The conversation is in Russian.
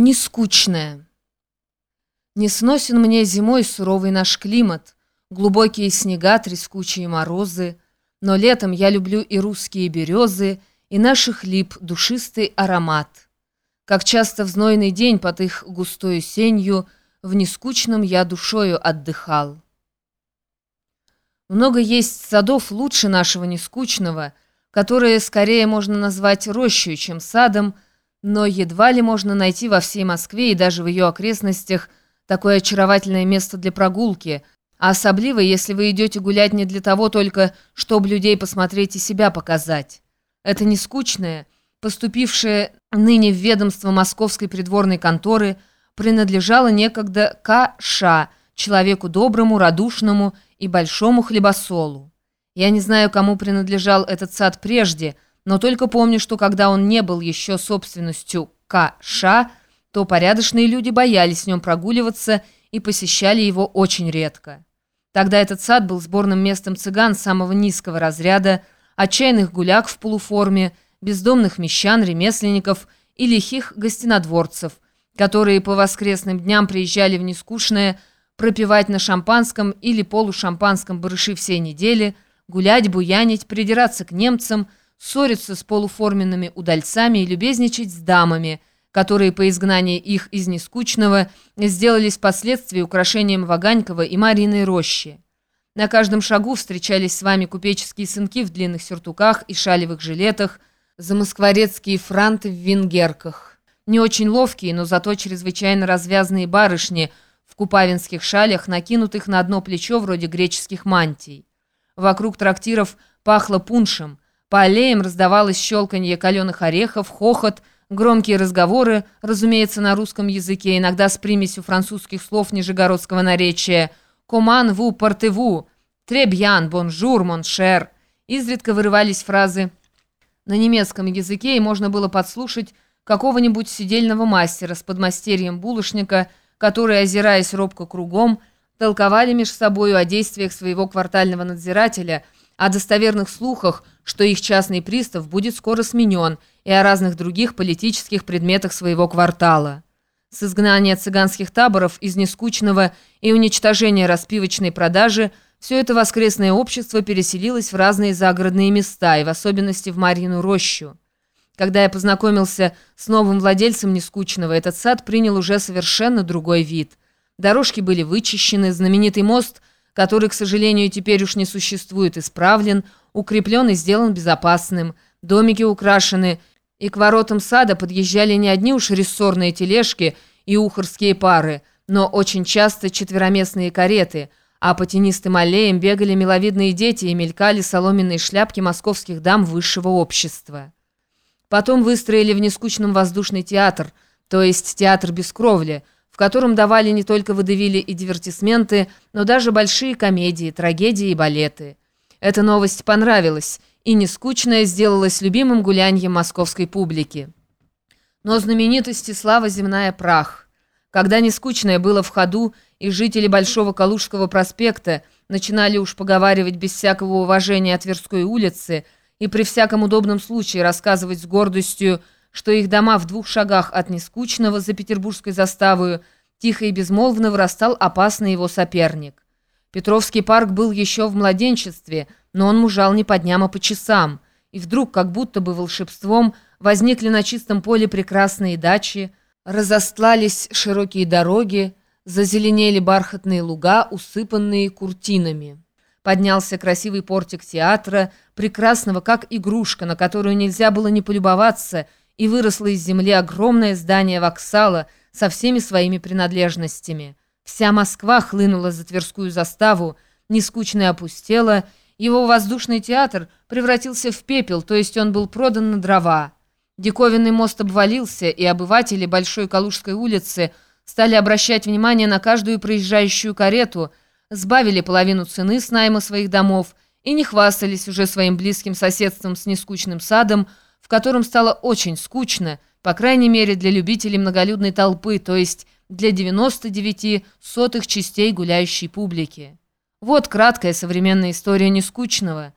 Нескучная. Не сносен мне зимой суровый наш климат, Глубокие снега, трескучие морозы, Но летом я люблю и русские березы, И наших лип душистый аромат. Как часто в знойный день под их густою сенью В нескучном я душою отдыхал. Много есть садов лучше нашего нескучного, Которые скорее можно назвать рощей, чем садом, но едва ли можно найти во всей Москве и даже в ее окрестностях такое очаровательное место для прогулки, а особливо, если вы идете гулять не для того только, чтобы людей посмотреть и себя показать. Это не скучное, поступившее ныне в ведомство московской придворной конторы, принадлежало некогда К.Ш., человеку доброму, радушному и большому хлебосолу. Я не знаю, кому принадлежал этот сад прежде – но только помню, что когда он не был еще собственностью К.Ш., то порядочные люди боялись в нем прогуливаться и посещали его очень редко. Тогда этот сад был сборным местом цыган самого низкого разряда, отчаянных гуляк в полуформе, бездомных мещан, ремесленников и лихих гостинодворцев, которые по воскресным дням приезжали в нескучное пропивать на шампанском или полушампанском барыши всей недели, гулять, буянить, придираться к немцам – ссориться с полуформенными удальцами и любезничать с дамами, которые по изгнании их из нескучного сделались впоследствии украшением Ваганькова и Мариной рощи. На каждом шагу встречались с вами купеческие сынки в длинных сюртуках и шалевых жилетах, замоскворецкие франты в венгерках. Не очень ловкие, но зато чрезвычайно развязные барышни в купавинских шалях, накинутых на одно плечо вроде греческих мантий. Вокруг трактиров пахло пуншем – по аллеям раздавалось щелканье каленых орехов, хохот, громкие разговоры, разумеется, на русском языке, иногда с примесью французских слов нижегородского наречия «Comment vous portez-vous», «Très bien», «Bonjour», «Mon cher». Изредка вырывались фразы на немецком языке, и можно было подслушать какого-нибудь сидельного мастера с подмастерьем булочника, которые, озираясь робко кругом, толковали между собою о действиях своего квартального надзирателя – о достоверных слухах, что их частный пристав будет скоро сменен, и о разных других политических предметах своего квартала. С изгнания цыганских таборов из нескучного и уничтожения распивочной продажи все это воскресное общество переселилось в разные загородные места, и в особенности в Марьину рощу. Когда я познакомился с новым владельцем Нескучного, этот сад принял уже совершенно другой вид. Дорожки были вычищены, знаменитый мост – который, к сожалению, теперь уж не существует, исправлен, укреплен и сделан безопасным. Домики украшены, и к воротам сада подъезжали не одни уж рессорные тележки и ухорские пары, но очень часто четвероместные кареты, а по тенистым аллеям бегали миловидные дети и мелькали соломенные шляпки московских дам высшего общества. Потом выстроили в нескучном воздушный театр, то есть театр без кровли – котором давали не только водевили и дивертисменты, но даже большие комедии, трагедии и балеты. Эта новость понравилась, и нескучная сделалась любимым гуляньем московской публики. Но знаменитости слава земная прах. Когда нескучное было в ходу, и жители Большого Калужского проспекта начинали уж поговаривать без всякого уважения о Тверской улице и при всяком удобном случае рассказывать с гордостью, что их дома в двух шагах от Нескучного за петербургской заставою тихо и безмолвно вырастал опасный его соперник. Петровский парк был еще в младенчестве, но он мужал не по дням, а по часам. И вдруг, как будто бы волшебством, возникли на чистом поле прекрасные дачи, разостлались широкие дороги, зазеленели бархатные луга, усыпанные куртинами. Поднялся красивый портик театра, прекрасного, как игрушка, на которую нельзя было не полюбоваться – и выросло из земли огромное здание воксала со всеми своими принадлежностями. Вся Москва хлынула за Тверскую заставу, нескучно опустела, его воздушный театр превратился в пепел, то есть он был продан на дрова. Диковинный мост обвалился, и обыватели Большой Калужской улицы стали обращать внимание на каждую проезжающую карету, сбавили половину цены с найма своих домов и не хвастались уже своим близким соседством с нескучным садом, в котором стало очень скучно, по крайней мере для любителей многолюдной толпы, то есть для 99 сотых частей гуляющей публики. Вот краткая современная история нескучного –